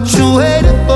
what you waiting for